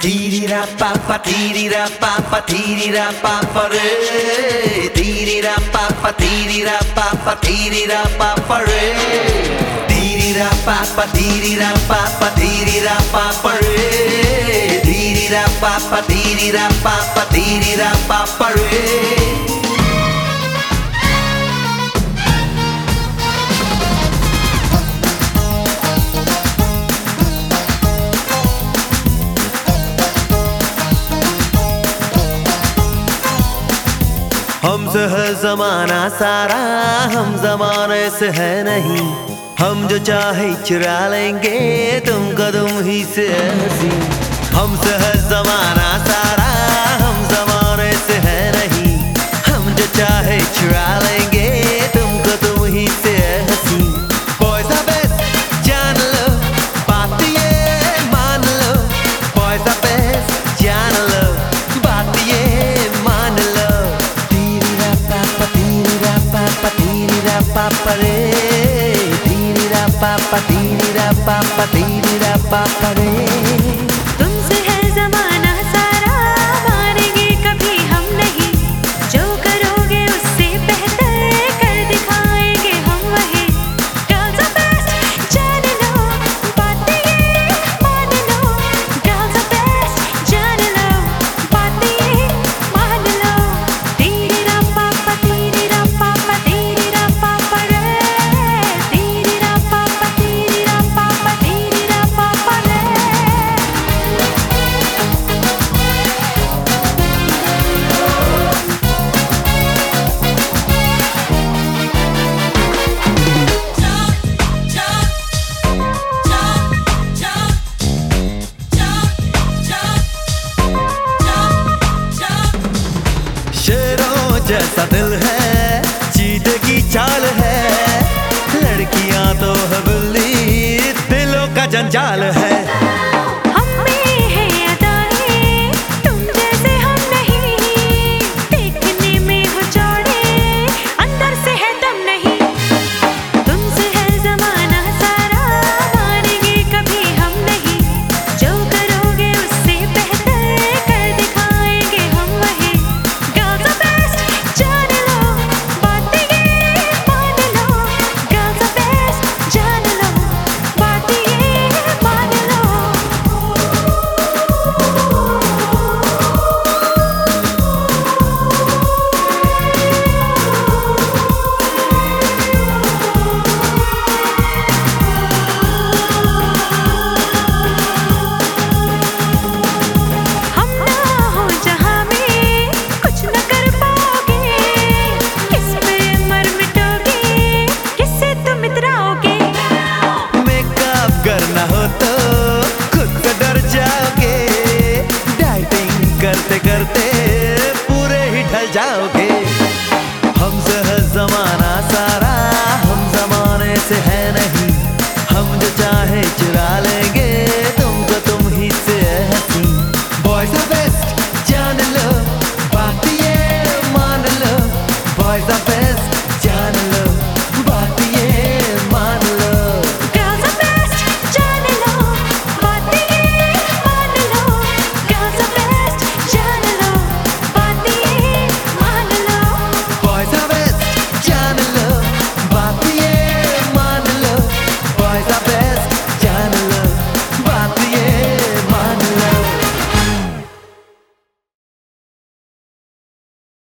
Tirira papa, tirira papa, tirira papa re. Tirira papa, tirira papa, tirira papa re. Tirira papa, tirira papa, tirira papa re. Tirira papa, tirira papa, tirira papa re. हमसे है जमाना सारा हम जमाने से है नहीं। हम जो चाहे चुरा लेंगे, तुम कदम ही से हसी हम से है जमाना सारा हम जमाने से है नहीं। हम जो चाहे चुरा लेंगे papa re Tirira papa, tirira papa, tirira papa re दिल है जीत की चाल है। लड़कियाँ तो हबली दिलों का जंजाल है। करते पूरे ही ढल जाओगे। हमसे है जमाना सारा हम जमाने से है नहीं।